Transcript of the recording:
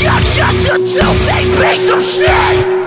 You're just a two-faced piece of shit!